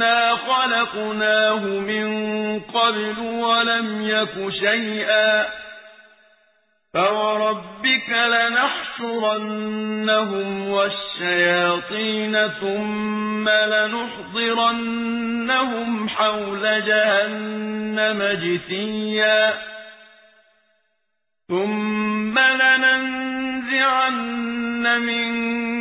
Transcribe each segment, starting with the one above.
أنا خلقناه من قبل ولم يك شيئا فوربك لنحشرنهم والشياطين ثم لنحضرنهم حول جهنم جثيا ثم لننزعن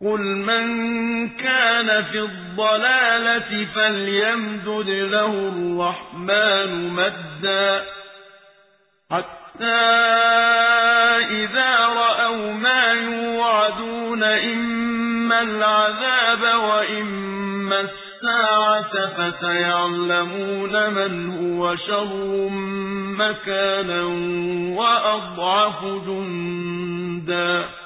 قُلْ مَن كَانَ فِي الضَّلَالَةِ فَلْيَمْدُدْ لَهُ الرَّحْمَٰنُ مَدًّا حَتَّىٰ إِذَا رَأَوْا مَا يُوعَدُونَ إِمَّا الْعَذَابَ وَإِمَّا السَّاعَةَ فَسَيَعْلَمُونَ مَنْ هُوَ شَرٌّ مَّكَانًا وَأَضْعَفُ جُندًا